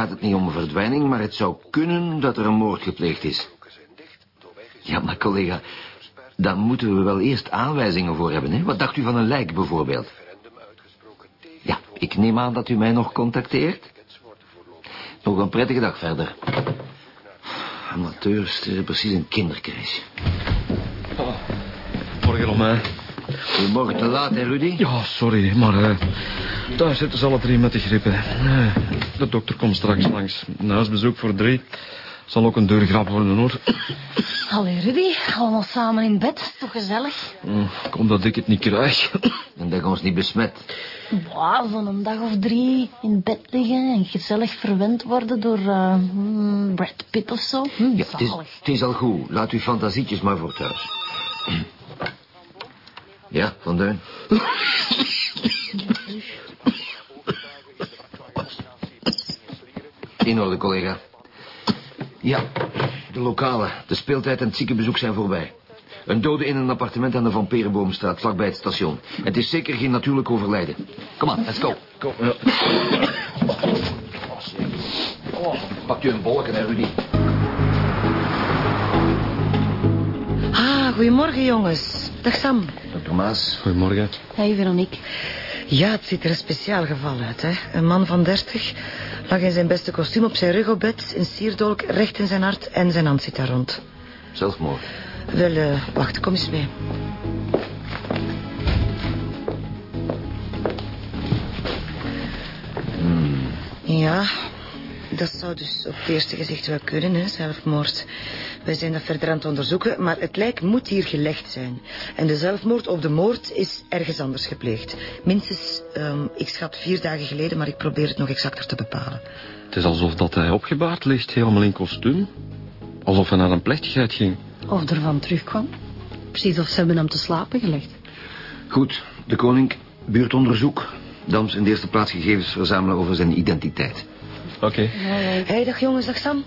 gaat het niet om een verdwijning, maar het zou kunnen dat er een moord gepleegd is. Ja, maar collega, daar moeten we wel eerst aanwijzingen voor hebben, hè? Wat dacht u van een lijk bijvoorbeeld? Ja, ik neem aan dat u mij nog contacteert. Nog een prettige dag verder. Amateurs, precies een kindercrash. Morgen om mij. Goedemorgen te laat, hè, Rudy? Ja, sorry, maar eh, daar zitten ze alle drie met de grippen. Eh, de dokter komt straks langs. Een huisbezoek voor drie. Zal ook een deurgrap worden, hoor. Allee, Rudy, allemaal samen in bed. Toch gezellig? Mm, Kom dat ik het niet krijg. En dat je ons niet besmet. Wow, van een dag of drie in bed liggen en gezellig verwend worden door eh, hmm, Brad Pitt of zo. Hm, Ja, het is, het is al goed. Laat uw fantasietjes maar voor thuis. Ja, Van Deun. In orde, collega. Ja, de lokale. De speeltijd en het ziekenbezoek zijn voorbij. Een dode in een appartement aan de Van Perenboomstraat, vlakbij het station. Het is zeker geen natuurlijk overlijden. Kom aan, let's go. Kom, ja. Pakt u een bolken, hè, Rudy? Ah, goedemorgen jongens. Dag Sam. Maas. Goedemorgen. Hey, Veronique. Ja, het ziet er een speciaal geval uit, hè. Een man van dertig lag in zijn beste kostuum op zijn rug op bed... een sierdolk recht in zijn hart en zijn hand zit daar rond. Zelfmoord. Wel, eh, wacht, kom eens mee. Ja, dat zou dus op het eerste gezicht wel kunnen, hè, zelfmoord. Wij zijn dat verder aan het onderzoeken, maar het lijk moet hier gelegd zijn. En de zelfmoord of de moord is ergens anders gepleegd. Minstens, ehm, ik schat vier dagen geleden, maar ik probeer het nog exacter te bepalen. Het is alsof dat hij opgebaard ligt, helemaal in kostuum. Alsof hij naar een plechtigheid ging. Of ervan terugkwam. Precies of ze hebben hem te slapen gelegd. Goed, de koning, buurtonderzoek. Dams in de eerste plaats gegevens verzamelen over zijn identiteit. Oké. Hé, hey, dag jongens, dag Sam.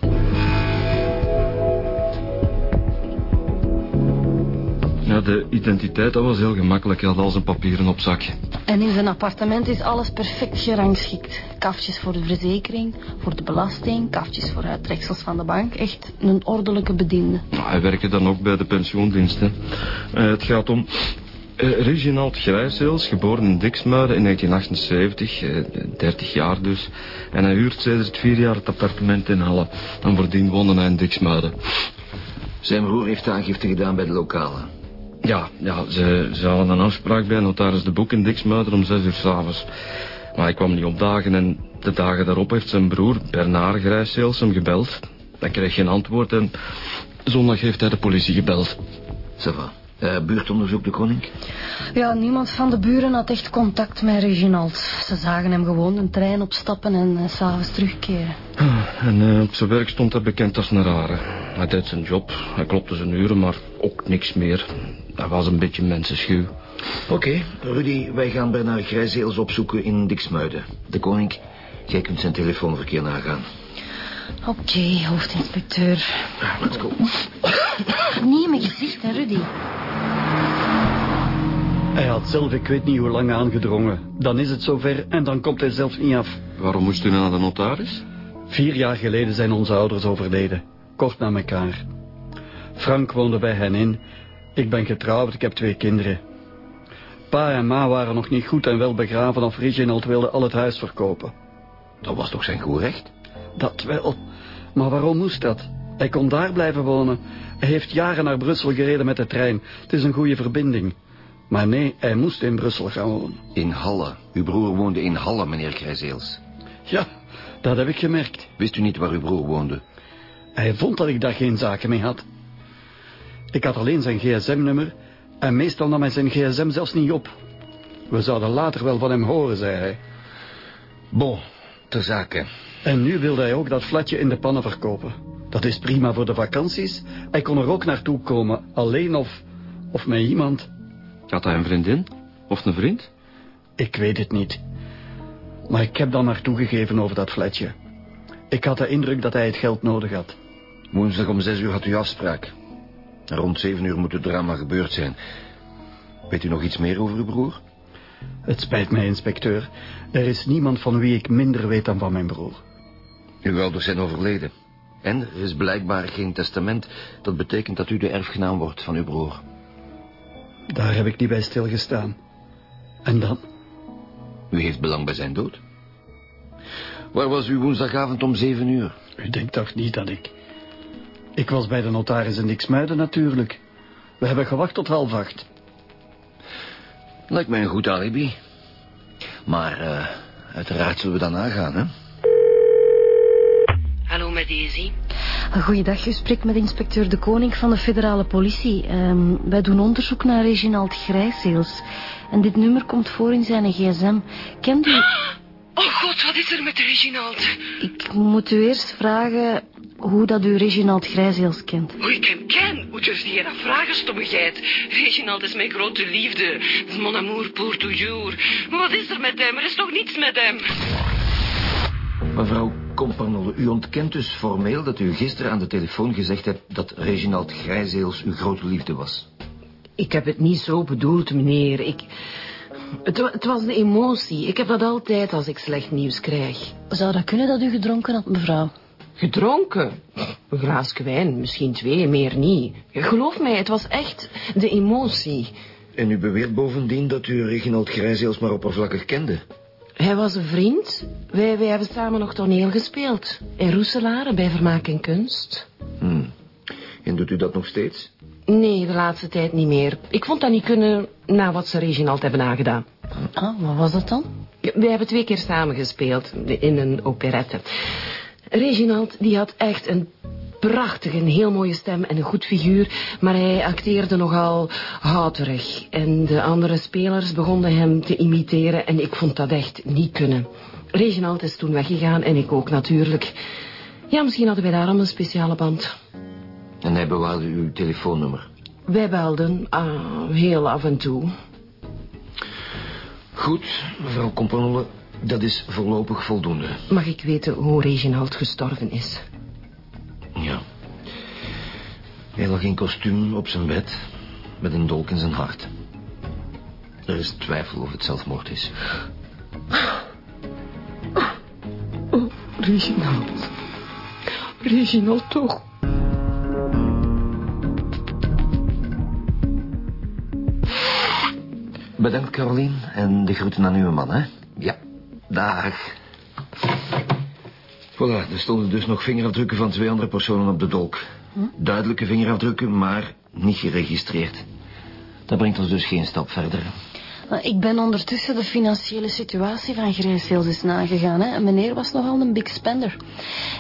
Ja, de identiteit, dat was heel gemakkelijk. Hij had al zijn papieren op zak. En in zijn appartement is alles perfect gerangschikt. Kaftjes voor de verzekering, voor de belasting, kaftjes voor uittreksels van de bank. Echt een ordelijke bediende. Nou, hij werkte dan ook bij de pensioendienst. Hè. Eh, het gaat om eh, Reginald Grijsels, geboren in Diksmuiden in 1978, eh, 30 jaar dus. En hij huurt sinds vier jaar het appartement in Halle. En voordien woonde hij in Diksmuiden. Zijn broer heeft aangifte gedaan bij de lokale. Ja, ja ze, ze hadden een afspraak bij notaris de Boek in Diksmuiden om zes uur s'avonds. Maar hij kwam niet opdagen en de dagen daarop heeft zijn broer Bernard Grijsels hem gebeld. Hij kreeg geen antwoord en zondag heeft hij de politie gebeld. Ça va. Eh, buurtonderzoek, de koning? Ja, niemand van de buren had echt contact met Reginald. Ze zagen hem gewoon een trein opstappen en uh, s'avonds terugkeren. En eh, op zijn werk stond hij bekend als een rare. Hij deed zijn job, hij klopte zijn uren, maar ook niks meer. Hij was een beetje mensenschuw. Oké, Rudy, wij gaan Bernard Grijzeels opzoeken in Diksmuiden. De koning, jij kunt zijn telefoonverkeer nagaan. Oké, hoofdinspecteur. Ah, Let's go. Niet in mijn gezicht, hè, Rudy. Hij had zelf ik weet niet hoe lang aangedrongen. Dan is het zover en dan komt hij zelf niet af. Waarom moest u naar de notaris? Vier jaar geleden zijn onze ouders overleden. Kort na elkaar. Frank woonde bij hen in. Ik ben getrouwd, ik heb twee kinderen. Pa en ma waren nog niet goed en wel begraven of Reginald wilde al het huis verkopen. Dat was toch zijn goed recht? Dat wel. Maar waarom moest dat? Hij kon daar blijven wonen. Hij heeft jaren naar Brussel gereden met de trein. Het is een goede verbinding. Maar nee, hij moest in Brussel gaan wonen. In Halle. Uw broer woonde in Halle, meneer Grijzeels. Ja, dat heb ik gemerkt. Wist u niet waar uw broer woonde? Hij vond dat ik daar geen zaken mee had. Ik had alleen zijn gsm-nummer en meestal nam hij zijn gsm zelfs niet op. We zouden later wel van hem horen, zei hij. Bon, ter zake. En nu wilde hij ook dat flatje in de pannen verkopen. Dat is prima voor de vakanties. Hij kon er ook naartoe komen, alleen of, of met iemand. Had hij een vriendin? Of een vriend? Ik weet het niet. Maar ik heb dan naartoe gegeven over dat flatje. Ik had de indruk dat hij het geld nodig had. Woensdag om zes uur had u afspraak. Rond zeven uur moet het drama gebeurd zijn. Weet u nog iets meer over uw broer? Het spijt mij, inspecteur. Er is niemand van wie ik minder weet dan van mijn broer. Uw ouders zijn overleden. En er is blijkbaar geen testament. Dat betekent dat u de erfgenaam wordt van uw broer. Daar heb ik niet bij stilgestaan. En dan? U heeft belang bij zijn dood. Waar was u woensdagavond om zeven uur? U denkt toch niet dat ik... Ik was bij de notaris in Dixmuiden natuurlijk. We hebben gewacht tot half acht. Lijkt mij een goed alibi. Maar uh, uiteraard zullen we dan nagaan, hè? Met Daisy. Goeiedag, u spreekt met inspecteur De Koning van de federale politie. Um, wij doen onderzoek naar Reginald Grijsheels. En dit nummer komt voor in zijn gsm. Kent u... Oh god, wat is er met Reginald? Ik moet u eerst vragen hoe dat u Reginald Grijsheels kent. Hoe ik hem ken? Durf je dat vragen, stommigheid? Reginald is mijn grote liefde. Mon amour pour toujours. Maar wat is er met hem? Er is toch niets met hem? Mevrouw U ontkent dus formeel dat u gisteren aan de telefoon gezegd hebt dat Reginald Grijsheels uw grote liefde was. Ik heb het niet zo bedoeld, meneer. Ik... Het, het, was de emotie. Ik heb dat altijd als ik slecht nieuws krijg. Zou dat kunnen dat u gedronken had, mevrouw? Gedronken? Een glaasje wijn, misschien twee, meer niet. Geloof mij, het was echt de emotie. En u beweert bovendien dat u Reginald Grijsheels maar oppervlakkig kende? Hij was een vriend. Wij, wij hebben samen nog toneel gespeeld. In Roeselare, bij Vermaak en Kunst. Hmm. En doet u dat nog steeds? Nee, de laatste tijd niet meer. Ik vond dat niet kunnen na wat ze Reginald hebben aangedaan. Ah, wat was dat dan? We hebben twee keer samen gespeeld in een operette. Reginald, die had echt een prachtige, een heel mooie stem en een goed figuur, maar hij acteerde nogal houterig. En de andere spelers begonnen hem te imiteren en ik vond dat echt niet kunnen. Reginald is toen weggegaan en ik ook natuurlijk. Ja, misschien hadden wij daarom een speciale band. En hij bewaarde uw telefoonnummer? Wij belden, uh, heel af en toe. Goed, mevrouw Companole, dat is voorlopig voldoende. Mag ik weten hoe Reginald gestorven is? Ja. Hij lag in kostuum op zijn bed, met een dolk in zijn hart. Er is twijfel of het zelfmoord is. Oh, Reginald. Reginald toch. Bedankt, Caroline. En de groeten aan uw man, hè? Ja. Dag. Voilà, er stonden dus nog vingerafdrukken van twee andere personen op de dolk. Duidelijke vingerafdrukken, maar niet geregistreerd. Dat brengt ons dus geen stap verder. Ik ben ondertussen de financiële situatie van Grijsheels eens nagegaan. Hè. Meneer was nogal een big spender.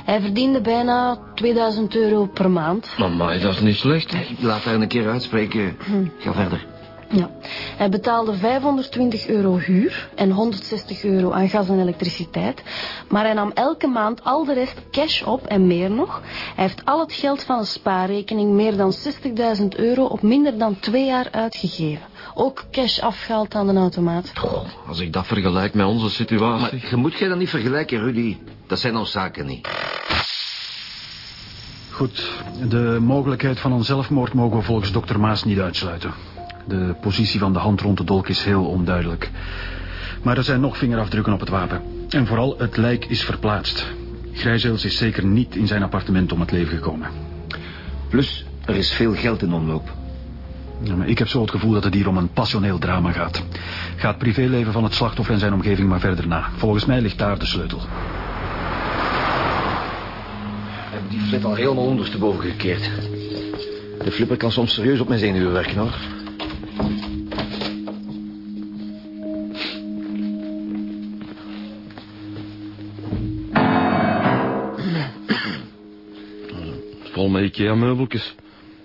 Hij verdiende bijna 2000 euro per maand. Mama, dat is niet slecht. Laat haar een keer uitspreken. Ga verder. Ja, hij betaalde 520 euro huur en 160 euro aan gas en elektriciteit. Maar hij nam elke maand al de rest cash op en meer nog. Hij heeft al het geld van een spaarrekening, meer dan 60.000 euro, op minder dan twee jaar uitgegeven. Ook cash afgehaald aan de automaat. Goh, als ik dat vergelijk met onze situatie... Maar je moet jij dat niet vergelijken, Rudy. Dat zijn ons zaken niet. Goed, de mogelijkheid van een zelfmoord mogen we volgens dokter Maas niet uitsluiten. De positie van de hand rond de dolk is heel onduidelijk. Maar er zijn nog vingerafdrukken op het wapen. En vooral, het lijk is verplaatst. Grijzeels is zeker niet in zijn appartement om het leven gekomen. Plus, er is veel geld in omloop. Ja, maar ik heb zo het gevoel dat het hier om een passioneel drama gaat. Ga het privéleven van het slachtoffer en zijn omgeving maar verder na. Volgens mij ligt daar de sleutel. Ik heb die flit al helemaal ondersteboven gekeerd. De flipper kan soms serieus op mijn zenuwen werken, hoor. Met Ikea-meubeltjes.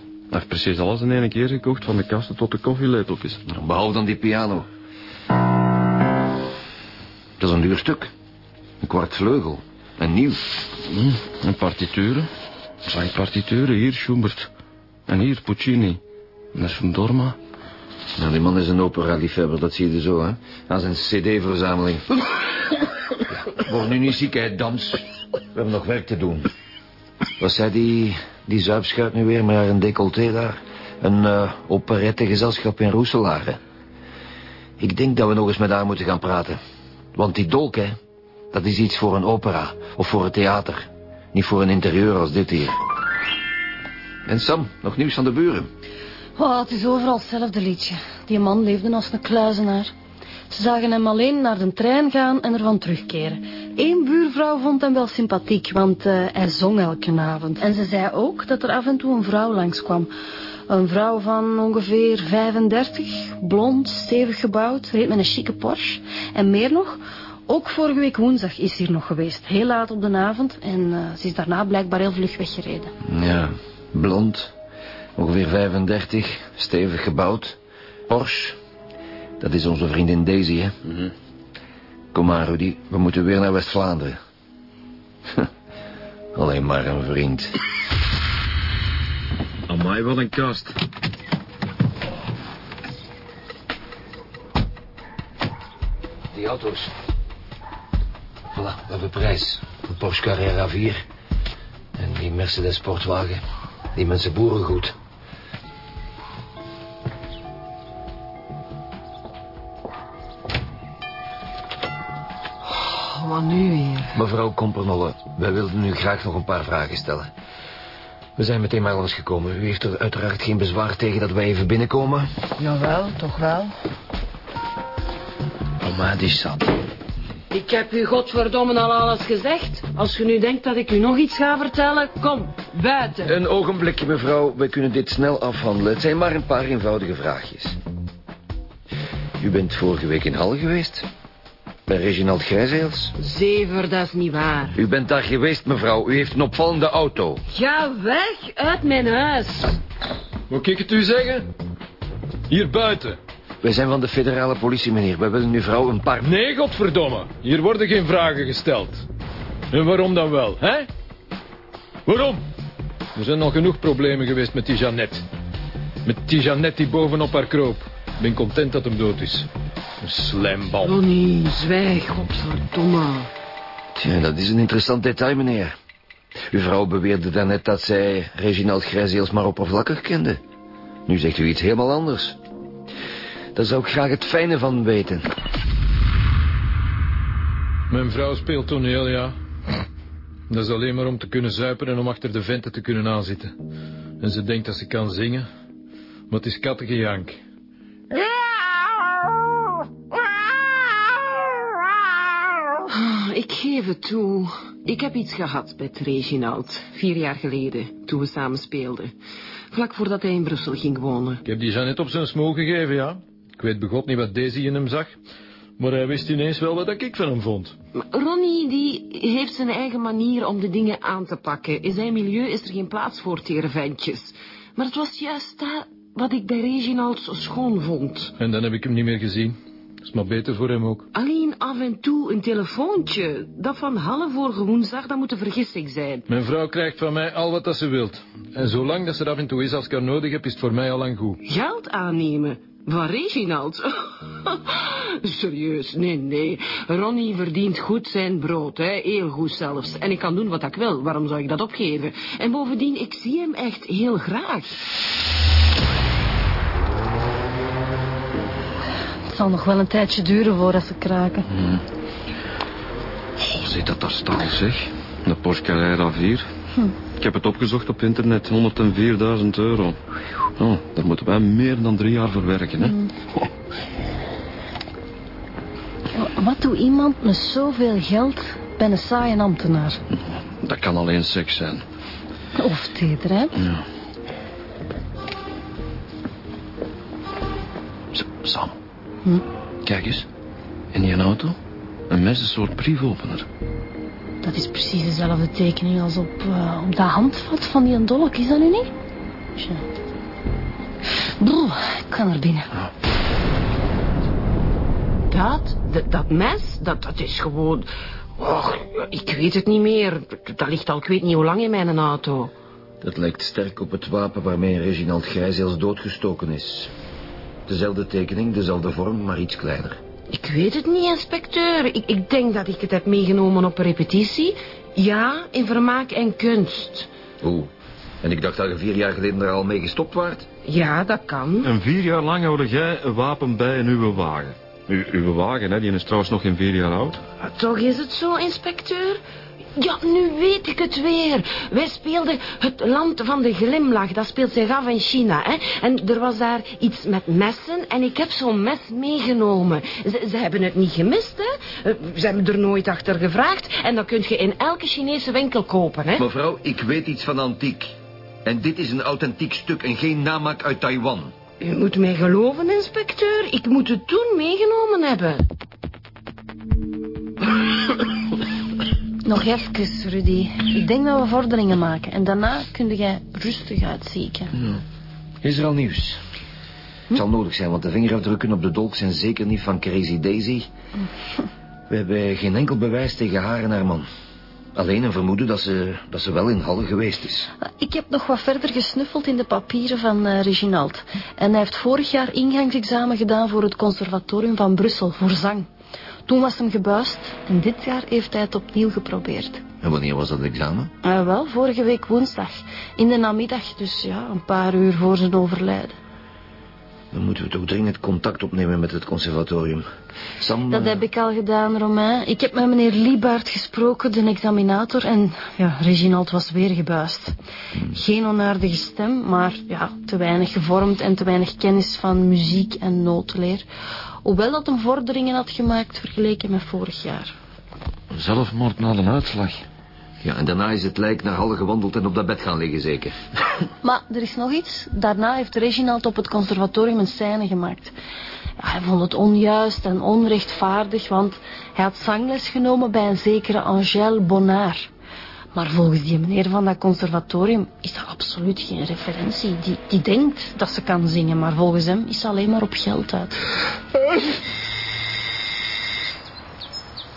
Hij heeft precies alles in één keer gekocht, van de kasten tot de koffielepeltjes. Behalve dan die piano. Dat is een duur stuk. Een kwart vleugel. En nieuw. Hm, en partituren. Zijn partituren, hier Schubert. En hier Puccini. En dat is van Dorma. Nou, die man is een opera-liefhebber, dat zie je zo, hè. Aan zijn cd-verzameling. Word nu niet ziek, hè, Dams. We hebben nog werk te doen. Wat zei die, die zuipschuit nu weer met haar een decolleté daar? Een uh, operettegezelschap in Roeselare. Ik denk dat we nog eens met haar moeten gaan praten. Want die dolk, hè, dat is iets voor een opera of voor een theater. Niet voor een interieur als dit hier. En Sam, nog nieuws van de buren? Oh, het is overal hetzelfde liedje. Die man leefde als een kluizenaar. Ze zagen hem alleen naar de trein gaan en ervan terugkeren. Eén buurvrouw vond hem wel sympathiek, want uh, hij zong elke avond. En ze zei ook dat er af en toe een vrouw langskwam. Een vrouw van ongeveer 35, blond, stevig gebouwd, reed met een chique Porsche. En meer nog, ook vorige week woensdag is ze hier nog geweest. Heel laat op de avond en uh, ze is daarna blijkbaar heel vlug weggereden. Ja, blond, ongeveer 35, stevig gebouwd, Porsche. Dat is onze vriendin Daisy, hè? Mm -hmm. Kom maar, Rudy, we moeten weer naar West-Vlaanderen. Alleen maar een vriend. Amai, wat een kast. Die auto's. Voilà, we hebben prijs. Een Porsche Carrera 4. En die Mercedes sportwagen. Die mensen boerengoed. Mevrouw Kompernolle, wij wilden u graag nog een paar vragen stellen. We zijn meteen maar langsgekomen. U heeft er uiteraard geen bezwaar tegen dat wij even binnenkomen? Jawel, toch wel. Die zat. Ik heb u godverdomme al alles gezegd. Als je nu denkt dat ik u nog iets ga vertellen, kom, buiten. Een ogenblikje, mevrouw. We kunnen dit snel afhandelen. Het zijn maar een paar eenvoudige vraagjes. U bent vorige week in Halle geweest? Bij Reginald Grijzeels? Zever, dat is niet waar. U bent daar geweest, mevrouw. U heeft een opvallende auto. Ga weg uit mijn huis. Moet ik het u zeggen? Hier buiten. Wij zijn van de federale politie, meneer. Wij willen uw vrouw een paar... Nee, godverdomme. Hier worden geen vragen gesteld. En waarom dan wel, hè? Waarom? Er zijn al genoeg problemen geweest met die Jeannette. Met die Jeannette die bovenop haar kroop. Ik ben content dat hem dood is. Een slijmbal. Ronnie, zwijg, godverdomme. Tja, dat is een interessant detail, meneer. Uw vrouw beweerde daarnet dat zij Reginald Grijzeels maar oppervlakkig kende. Nu zegt u iets helemaal anders. Daar zou ik graag het fijne van weten. Mijn vrouw speelt toneel, ja. Dat is alleen maar om te kunnen zuipen en om achter de venten te kunnen aanzitten. En ze denkt dat ze kan zingen, maar het is kattengejank. Ik geef het toe. Ik heb iets gehad met Reginald. Vier jaar geleden, toen we samen speelden. Vlak voordat hij in Brussel ging wonen. Ik heb die Jeannette op zijn smoel gegeven, ja. Ik weet begot niet wat Daisy in hem zag. Maar hij wist ineens wel wat ik van hem vond. Maar Ronnie, die heeft zijn eigen manier om de dingen aan te pakken. In zijn milieu is er geen plaats voor tere ventjes. Maar het was juist dat wat ik bij Reginald zo schoon vond. En dan heb ik hem niet meer gezien. Is maar beter voor hem ook. Alleen af en toe een telefoontje. Dat van half vorige woensdag, dat moet een vergissing zijn. Mijn vrouw krijgt van mij al wat dat ze wilt. En zolang dat ze er af en toe is als ik haar nodig heb, is het voor mij al lang goed. Geld aannemen? Van Reginald? Serieus, nee, nee. Ronnie verdient goed zijn brood, hè. heel goed zelfs. En ik kan doen wat ik wil, waarom zou ik dat opgeven? En bovendien, ik zie hem echt heel graag. Zal nog wel een tijdje duren voordat ze kraken. Hmm. Oh, zit dat daar staan, zeg. De Porsche Carrera 4. Hm. Ik heb het opgezocht op internet, 104.000 euro. Oh, daar moeten wij meer dan drie jaar voor werken, hè. Mm. Oh. Wat doet iemand met zoveel geld bij een saaie ambtenaar? Dat kan alleen seks zijn. Of teter, hè? Ja. Hm? Kijk eens. In die auto. Een mes, een soort briefopener. Dat is precies dezelfde tekening als op, uh, op dat handvat van die dolk. Is dat nu niet? Tja. Broer, ik kan er binnen. Ja. Dat, dat, dat mes, dat, dat is gewoon... Och, ik weet het niet meer. Dat ligt al, ik weet niet hoe lang in mijn auto. Dat lijkt sterk op het wapen waarmee Reginald Grijzeels doodgestoken is. Dezelfde tekening, dezelfde vorm, maar iets kleiner. Ik weet het niet, inspecteur. Ik, ik denk dat ik het heb meegenomen op een repetitie. Ja, in vermaak en kunst. Hoe? En ik dacht dat je vier jaar geleden er al mee gestopt waart. Ja, dat kan. En vier jaar lang hoorde jij een wapen bij in uw wagen. U, uw wagen, hè, die is trouwens nog geen vier jaar oud. Toch is het zo, inspecteur? Ja, nu weet ik het weer. Wij speelden het land van de glimlach. Dat speelt zich af in China. Hè? En er was daar iets met messen. En ik heb zo'n mes meegenomen. Ze, ze hebben het niet gemist, hè? Eh, Ze hebben er nooit achter gevraagd. En dat kun je in elke Chinese winkel kopen, hè? Mevrouw, ik weet iets van antiek. En dit is een authentiek stuk en geen namaak uit Taiwan. U moet mij geloven, inspecteur. Ik moet het toen meegenomen hebben. Nog even, Rudy. Ik denk dat we vorderingen maken. En daarna kun jij rustig uitzieken. Is er al nieuws? Het zal nodig zijn, want de vingerafdrukken op de dolk zijn zeker niet van Crazy Daisy. We hebben geen enkel bewijs tegen haar en haar man. Alleen een vermoeden dat ze, dat ze wel in Halle geweest is. Ik heb nog wat verder gesnuffeld in de papieren van eh, Reginald. En hij heeft vorig jaar ingangsexamen gedaan voor het conservatorium van Brussel, voor zang. Toen was hem gebuist en dit jaar heeft hij het opnieuw geprobeerd. En wanneer was dat examen? Ah, wel, vorige week woensdag. In de namiddag, dus ja, een paar uur voor zijn overlijden. Dan moeten we toch dringend contact opnemen met het conservatorium. Sam... Dat eh, heb ik al gedaan, Romain. Ik heb met meneer Liebaert gesproken, de examinator, en ja, Reginald was weer gebuist. Geen onaardige stem, maar ja, te weinig gevormd en te weinig kennis van muziek en notenleer. Hoewel dat hem vorderingen had gemaakt vergeleken met vorig jaar. Zelfmoord na een uitslag. Ja, en daarna is het lijk naar Halle gewandeld en op dat bed gaan liggen, zeker. Maar er is nog iets. Daarna heeft Reginald op het conservatorium een scène gemaakt. Ja, hij vond het onjuist en onrechtvaardig, want hij had zangles genomen bij een zekere Angèle Bonnard. Maar volgens die meneer van dat conservatorium is dat absoluut geen referentie. Die, die denkt dat ze kan zingen, maar volgens hem is ze alleen maar op geld uit.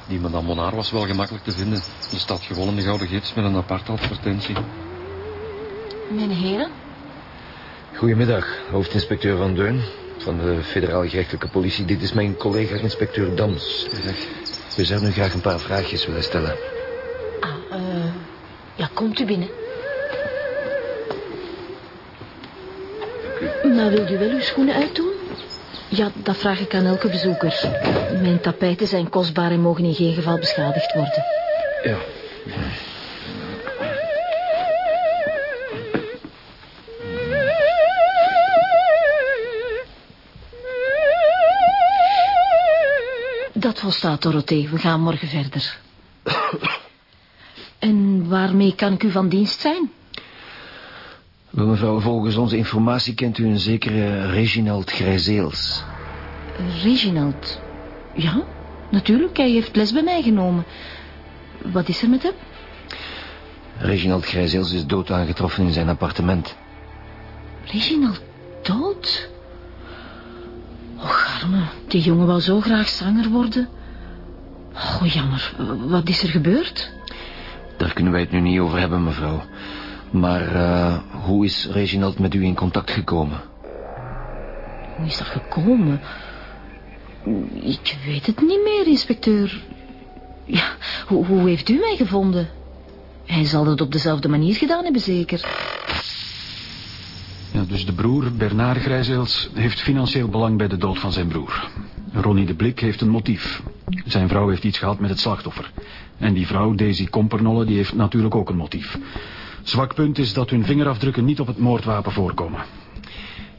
Die madame Monaar was wel gemakkelijk te vinden. Er staat gewoon in de gouden gids met een aparte advertentie. Heren? Goedemiddag, hoofdinspecteur Van Deun van de federale gerechtelijke politie. Dit is mijn collega inspecteur Dams. We zouden u graag een paar vraagjes willen stellen. Ah, eh... ja, komt u binnen. Maar wilt u wel uw schoenen uitdoen? Ja, dat vraag ik aan elke bezoeker. Mijn tapijten zijn kostbaar en mogen in geen geval beschadigd worden. Ja. Dat volstaat, Dorothee. We gaan morgen verder. Waarmee kan ik u van dienst zijn? Wel, mevrouw, volgens onze informatie kent u een zekere Reginald Grijzeels. Reginald. Ja, natuurlijk. Hij heeft les bij mij genomen. Wat is er met hem? Reginald Grijzeels is dood aangetroffen in zijn appartement. Reginald dood? Och, arme. Die jongen wou zo graag zanger worden. Oh, jammer. Wat is er gebeurd? Daar kunnen wij het nu niet over hebben, mevrouw. Maar eh, hoe is Reginald met u in contact gekomen? Hoe is dat gekomen? Ik weet het niet meer, inspecteur. Ja, hoe, hoe heeft u mij gevonden? Hij zal het op dezelfde manier gedaan hebben, zeker. Ja, dus de broer, Bernard Grijzeels, heeft financieel belang bij de dood van zijn broer. Ronnie de Blik heeft een motief. Zijn vrouw heeft iets gehad met het slachtoffer. En die vrouw, Daisy Kompernolle, die heeft natuurlijk ook een motief. Zwak punt is dat hun vingerafdrukken niet op het moordwapen voorkomen.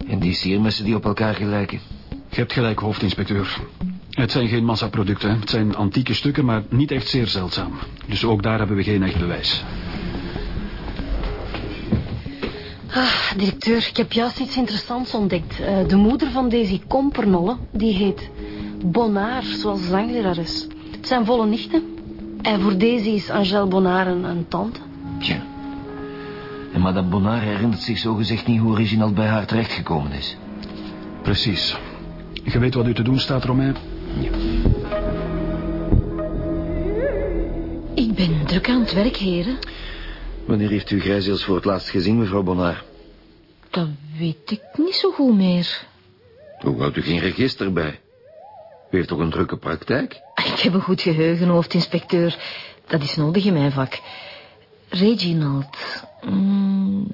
En die siermessen die op elkaar gelijken? Je hebt gelijk, hoofdinspecteur. Het zijn geen massaproducten. Het zijn antieke stukken, maar niet echt zeer zeldzaam. Dus ook daar hebben we geen echt bewijs. Ah, directeur, ik heb juist iets interessants ontdekt. Eh, de moeder van Daisy Kompernolle, die heet Bonnard, zoals de zanglerares. Het zijn volle nichten. En voor Daisy is Angèle Bonnard een, een tante. Tja. En madame Bonnard herinnert zich zogezegd niet hoe Reginald bij haar terechtgekomen is. Precies. Je weet wat u te doen staat, Romain? Ik ben druk aan het werk, heren. Wanneer heeft u Grijzeels voor het laatst gezien, mevrouw Bonnard? Dat weet ik niet zo goed meer. Hoe houdt u geen register bij? U heeft toch een drukke praktijk? Ik heb een goed geheugen, hoofdinspecteur. Dat is nodig in mijn vak. Reginald. Mm,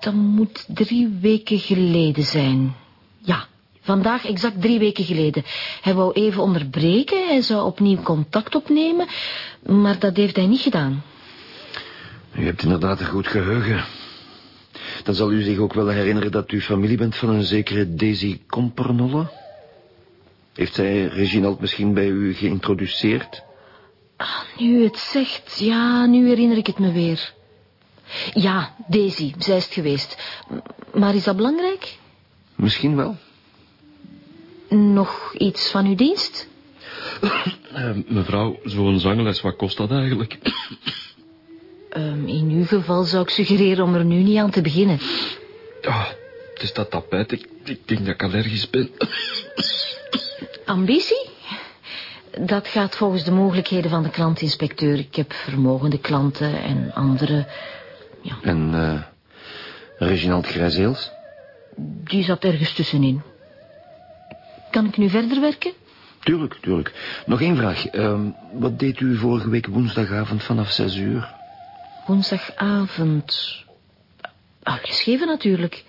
Dat moet drie weken geleden zijn. Ja, vandaag exact drie weken geleden. Hij wou even onderbreken, hij zou opnieuw contact opnemen, maar dat heeft hij niet gedaan. U hebt inderdaad een goed geheugen. Dan zal u zich ook wel herinneren dat u familie bent van een zekere Daisy Compernolle. Heeft zij Reginald misschien bij u geïntroduceerd? Ah, nu het zegt, ja, nu herinner ik het me weer. Ja, Daisy, zij is het geweest. Maar is dat belangrijk? Misschien wel. Nog iets van uw dienst? Eh, mevrouw, zo'n zangles, wat kost dat eigenlijk? Ehm, in uw geval zou ik suggereren om er nu niet aan te beginnen. Ah, het is dat tapijt. Ik, ik denk dat ik allergisch ben. Ambitie? Dat gaat volgens de mogelijkheden van de klantinspecteur. Ik heb vermogende klanten en andere... En eh Reginald Grijzeels? Die zat ergens tussenin. Kan ik nu verder werken? Tuurlijk, tuurlijk. Nog één vraag. Ehm, wat deed u vorige week woensdagavond vanaf zes uur? Woensdagavond. Ah, geschreven natuurlijk.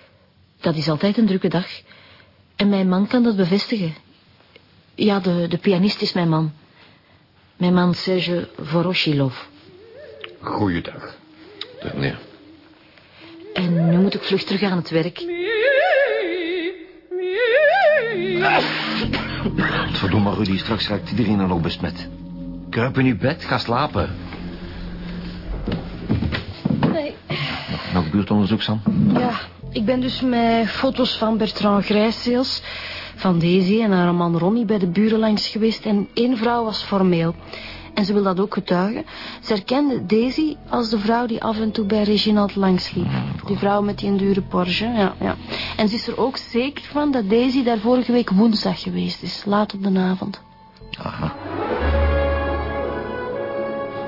Dat is altijd een drukke dag. En mijn man kan dat bevestigen. Ja, de, de pianist is mijn man. Mijn man Serge Voroshilov. Goeiedag. Dag, meneer. En nu moet ik vlug terug aan het werk. Verdomme, Rudy, straks raakt iedereen er nog besmet. Kruip in uw bed, ga slapen. Nee. Nog buurtonderzoek, Sam? Ja, ik ben dus met foto's van Bertrand Grijsseels, van Daisy en haar man Ronnie bij de buren langs geweest. En één vrouw was formeel. En ze wil dat ook getuigen. Ze herkende Daisy als de vrouw die af en toe bij Reginald langsliep. Die vrouw met die dure Porsche, ja, ja. En ze is er ook zeker van dat Daisy daar vorige week woensdag geweest is, laat op de avond. Aha.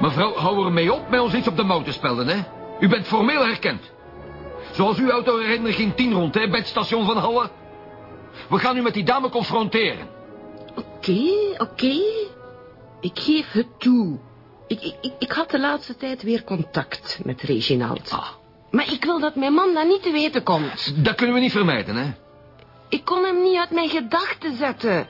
Mevrouw, hou er mee op met ons iets op de mouw te spelden, hè? U bent formeel herkend. Zoals uw auto herinnert ging tien rond, hè, bij het station van Halle. We gaan u met die dame confronteren. Oké, oké. Ik geef het toe. Ik, ik, ik- had de laatste tijd weer contact met Reginald. Ah. Maar ik wil dat mijn man dat niet te weten komt. Dat kunnen we niet vermijden, hè? Ik kon hem niet uit mijn gedachten zetten.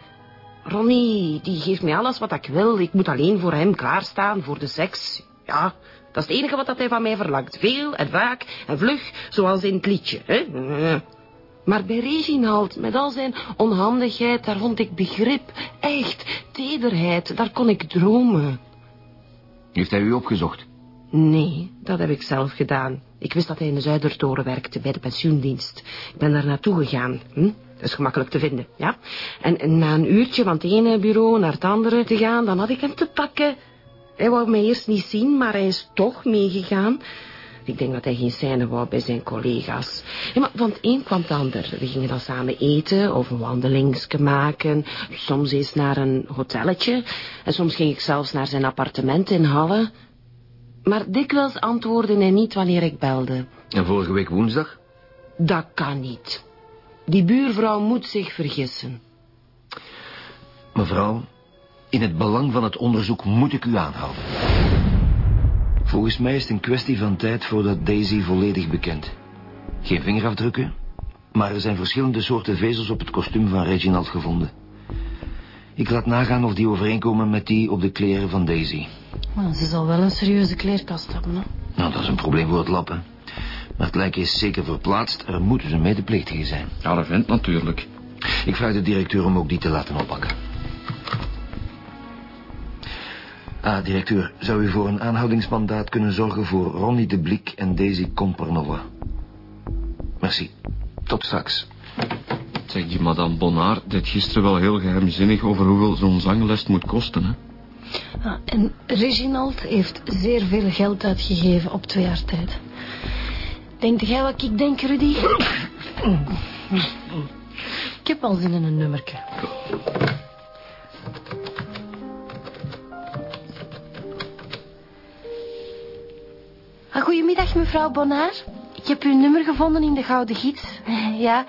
Ronnie, die geeft mij alles wat ik wil. Ik moet alleen voor hem klaarstaan, voor de seks. Ja, dat is het enige wat dat hij van mij verlangt. Veel en vaak en vlug, zoals in het liedje. Hè? Maar bij Reginald, met al zijn onhandigheid, daar vond ik begrip. Echt, tederheid, daar kon ik dromen. Heeft hij u opgezocht? Nee, dat heb ik zelf gedaan. Ik wist dat hij in de Zuidertoren werkte bij de pensioendienst. Ik ben daar naartoe gegaan. Hm? Dat is gemakkelijk te vinden, ja. En, en na een uurtje van het ene bureau naar het andere te gaan, dan had ik hem te pakken. Hij wou mij eerst niet zien, maar hij is toch meegegaan. Ik denk dat hij geen scène wou bij zijn collega's. Ja, maar van het een kwam het ander. We gingen dan samen eten of een wandelingsje maken. Soms eens naar een hotelletje. En soms ging ik zelfs naar zijn appartement in Halle. Maar dikwijls antwoordde hij niet wanneer ik belde. En vorige week woensdag? Dat kan niet. Die buurvrouw moet zich vergissen. Mevrouw, in het belang van het onderzoek moet ik u aanhouden. Volgens mij is het een kwestie van tijd voordat Daisy volledig bekend. Geen vingerafdrukken, maar er zijn verschillende soorten vezels op het kostuum van Reginald gevonden. Ik laat nagaan of die overeenkomen met die op de kleren van Daisy. Nou, ze zal wel een serieuze kleerkast hebben, hè. Nou, dat is een probleem voor het lappen. Maar het lijk is zeker verplaatst. Er moet dus een medeplichtige zijn. Ja, dat vindt natuurlijk. Ik vraag de directeur om ook die te laten oppakken. Ah, directeur, zou u voor een aanhoudingsmandaat kunnen zorgen voor Ronnie de Blik en Daisy Compernolle? Merci. Tot straks. Zeg, die madame Bonnard deed gisteren wel heel geheimzinnig over hoeveel zo'n zangles moet kosten, hè? Ah, en Reginald heeft zeer veel geld uitgegeven op twee jaar tijd. Denkt jij wat ik denk, Rudy? Ik heb al zin in een nummerke. Goedemiddag, mevrouw Bonnard. Ik heb uw nummer gevonden in de Gouden Gids. Ja,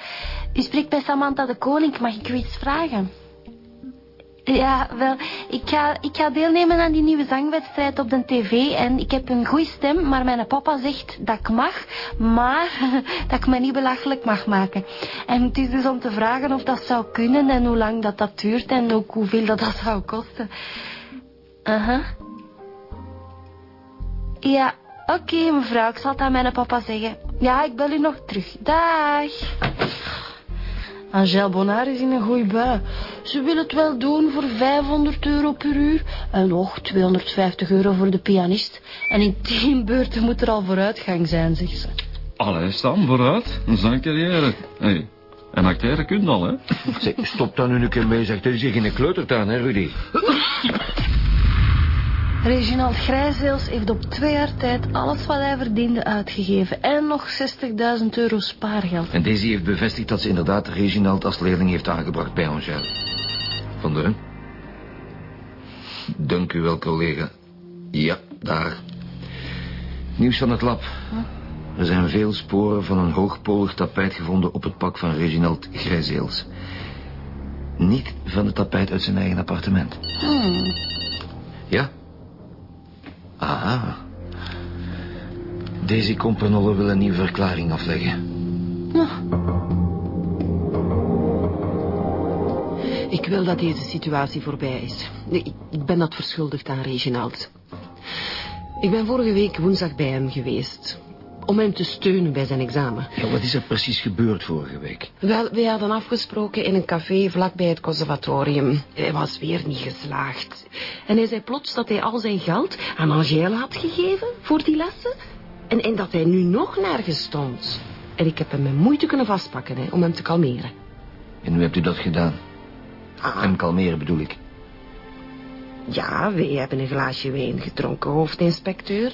u spreekt bij Samantha de Koning. Mag ik u iets vragen? Ja, wel, ik ga, ik ga deelnemen aan die nieuwe zangwedstrijd op de tv en ik heb een goede stem, maar mijn papa zegt dat ik mag, maar dat ik me niet belachelijk mag maken. En het is dus om te vragen of dat zou kunnen en hoe lang dat dat duurt en ook hoeveel dat dat zou kosten. Aha. Ja, oké mevrouw, ik zal het aan mijn papa zeggen. Ja, ik bel u nog terug. Dag. Angèle Bonnard is in een goeie bui. Ze wil het wel doen voor 500 euro per uur. En nog 250 euro voor de pianist. En in tien beurten moet er al vooruitgang zijn, zegt ze. Allee, Stam, vooruit. Een zangcarrière. Hey. En acteren kun je al, hè? Zeg, stop dan nu een keer mee, zeg. Er is hier geen kleutertuin, hè, Rudy? Reginald Grijzeels heeft op twee jaar tijd alles wat hij verdiende uitgegeven. En nog 60.000 euro spaargeld. En Daisy heeft bevestigd dat ze inderdaad Reginald als leerling heeft aangebracht bij Angèle. Van der? Dank u wel, collega. Ja, daar. Nieuws van het lab. Er zijn veel sporen van een hoogpolig tapijt gevonden op het pak van Reginald Grijzeels. Niet van het tapijt uit zijn eigen appartement. Hmm. Ja. Aha. Deze Compernolle wil een nieuwe verklaring afleggen. Ik wil dat deze situatie voorbij is. Ik ben dat verschuldigd aan Reginald. Ik ben vorige week woensdag bij hem geweest. Om hem te steunen bij zijn examen. Ja, wat is er precies gebeurd vorige week? Wel, wij hadden afgesproken in een café vlakbij het conservatorium. Hij was weer niet geslaagd. En hij zei plots dat hij al zijn geld aan Angèle had gegeven voor die lessen. En, en dat hij nu nog nergens stond. En ik heb hem met moeite kunnen vastpakken hè, om hem te kalmeren. En hoe hebt u dat gedaan? Ah, En kalmeren bedoel ik. ja, wij hebben een glaasje wijn gedronken, hoofdinspecteur.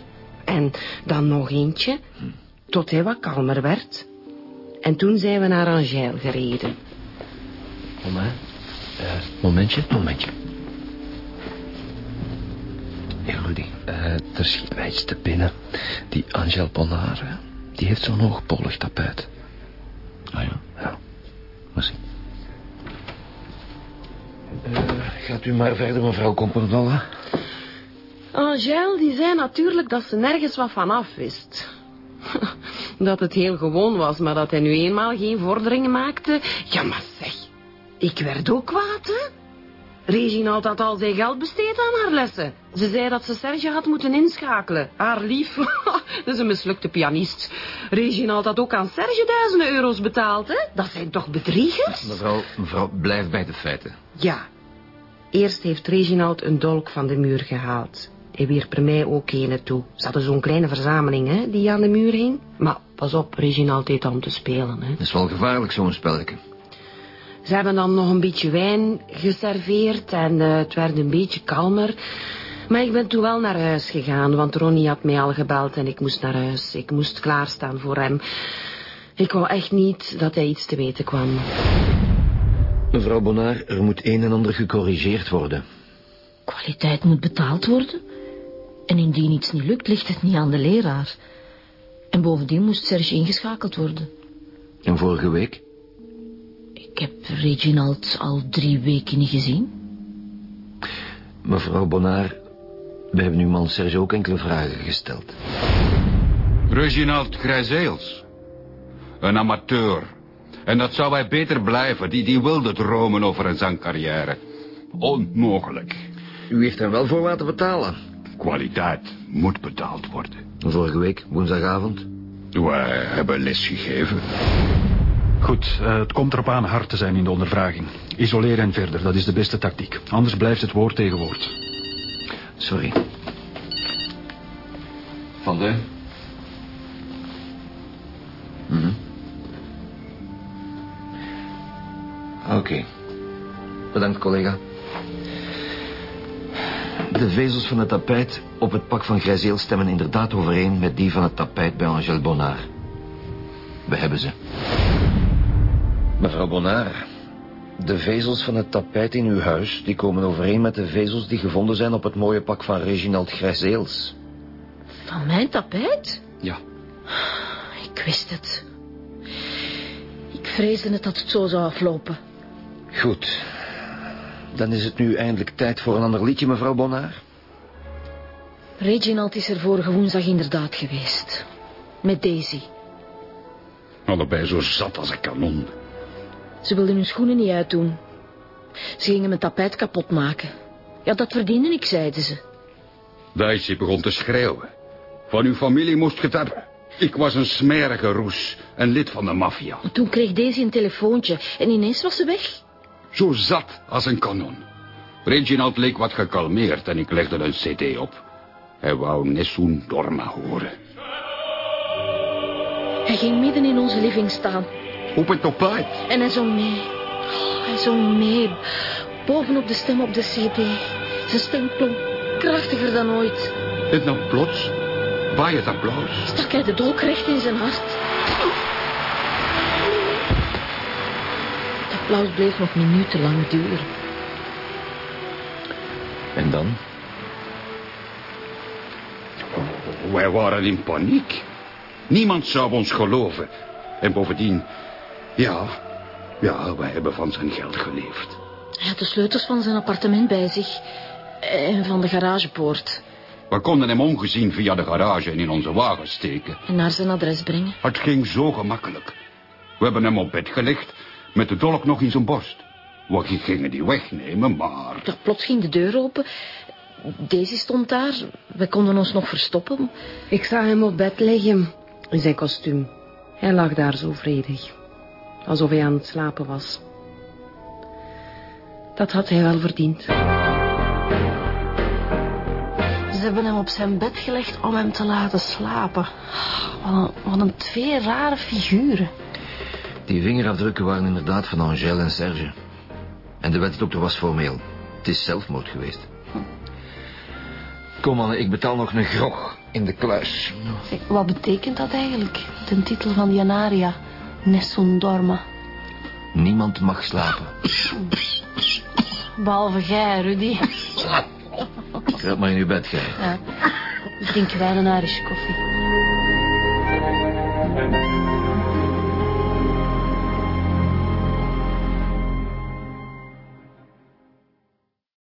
En dan nog eentje, tot hij wat kalmer werd. En toen zijn we naar Angèle gereden. Moment. Eh, momentje. Momentje. Ja, Rudy. Eh, er schiet mij iets te binnen. Die Angel Bonnard, hè, die heeft zo'n hoogpolig tapijt. Ah ja. Ja. Merci. Eh, gaat u maar verder, mevrouw Compernolle. Angèle, die zei natuurlijk dat ze nergens wat van af wist. Dat het heel gewoon was, maar dat hij nu eenmaal geen vorderingen maakte. Ja, maar zeg, ik werd ook kwaad, hè? Reginald had al zijn geld besteed aan haar lessen. Ze zei dat ze Serge had moeten inschakelen. Haar lief. Dat is een mislukte pianist. Reginald had ook aan Serge duizenden euro's betaald, hè? Dat zijn toch bedriegers? Mevrouw, mevrouw, blijf bij de feiten. Ja. Eerst heeft Reginald een dolk van de muur gehaald. Hij wierp er mij ook een toe. Ze hadden zo'n kleine verzameling, hè, die aan de muur hing. Maar pas op, Reginald deed dat om te spelen, hè. Dat is wel gevaarlijk, zo'n spelletje. Ze hebben dan nog een beetje wijn geserveerd en eh, het werd een beetje kalmer. Maar ik ben toen wel naar huis gegaan, want Ronnie had mij al gebeld en ik moest naar huis. Ik moest klaarstaan voor hem. Ik wou echt niet dat hij iets te weten kwam. Mevrouw Bonnard, er moet een en ander gecorrigeerd worden. Kwaliteit moet betaald worden. En indien iets niet lukt, ligt het niet aan de leraar. En bovendien moest Serge ingeschakeld worden. En vorige week? Ik heb Reginald al drie weken niet gezien. Mevrouw Bonnard, we hebben uw man Serge ook enkele vragen gesteld. Reginald Grijzeels. Een amateur. En dat zou hij beter blijven. Die, die wilde dromen over een zangcarrière. Onmogelijk. U heeft hem wel voor laten betalen. Kwaliteit moet betaald worden. Vorige week, woensdagavond. Wij hebben les gegeven. Goed, eh, het komt erop aan hard te zijn in de ondervraging. Isoleer en verder, dat is de beste tactiek. Anders blijft het woord tegen woord. Sorry. Van de? Mhm. Oké. Bedankt, collega. De vezels van het tapijt op het pak van Grijzeel stemmen inderdaad overeen met die van het tapijt bij Angèle Bonnard. We hebben ze. Mevrouw Bonnard, de vezels van het tapijt in uw huis... die komen overeen met de vezels die gevonden zijn op het mooie pak van Reginald Grijzeels. Van mijn tapijt? Ja. Ik wist het. Ik vreesde het dat het zo zou aflopen. Goed. Dan is het nu eindelijk tijd voor een ander liedje, mevrouw Bonaar. Reginald is er vorige woensdag inderdaad geweest. Met Daisy. Allebei zo zat als een kanon. Ze wilden hun schoenen niet uitdoen. Ze gingen mijn tapijt kapot maken. Ja, dat verdiende ik, zeiden ze. Daisy begon te schreeuwen. Van uw familie moest je het hebben. Ik was een smerige roes, een lid van de maffia. Toen kreeg Daisy een telefoontje en ineens was ze weg. Zo zat als een kanon. Reginald leek wat gekalmeerd en ik legde een cd op. Hij wou Nessun Dorma horen. Hij ging midden in onze living staan Op het tapijt. en hij zong mee. Oh, hij zong mee, bovenop de stem op de cd. Zijn stem klonk krachtiger dan ooit. En dan plots, bij het applaus. Stak hij de dolk recht in zijn hart. Applaus bleef nog minutenlang duren. En dan? Wij waren in paniek. Niemand zou ons geloven. En bovendien, ja, ja, wij hebben van zijn geld geleefd. Hij had de sleutels van zijn appartement bij zich. En van de garagepoort. We konden hem ongezien via de garage en in onze wagen steken. En naar zijn adres brengen. Het ging zo gemakkelijk. We hebben hem op bed gelegd, met de dolk nog in zijn borst. We gingen die wegnemen, maar... Ja, plots ging de deur open. Daisy stond daar. We konden ons nog verstoppen. Ik zag hem op bed liggen, in zijn kostuum. Hij lag daar zo vredig. Alsof hij aan het slapen was. Dat had hij wel verdiend. Ze hebben hem op zijn bed gelegd om hem te laten slapen. Wat een, wat een twee rare figuren. Die vingerafdrukken waren inderdaad van Angèle en Serge. En de wetsdokter was formeel. Het is zelfmoord geweest. Kom mannen, ik betaal nog een grog in de kluis. Wat betekent dat eigenlijk? De titel van die aria. Nessun dorma. Niemand mag slapen. Behalve jij, Rudy. Kruip maar in uw bed, gij. Ja. Drinken wij een Irish koffie.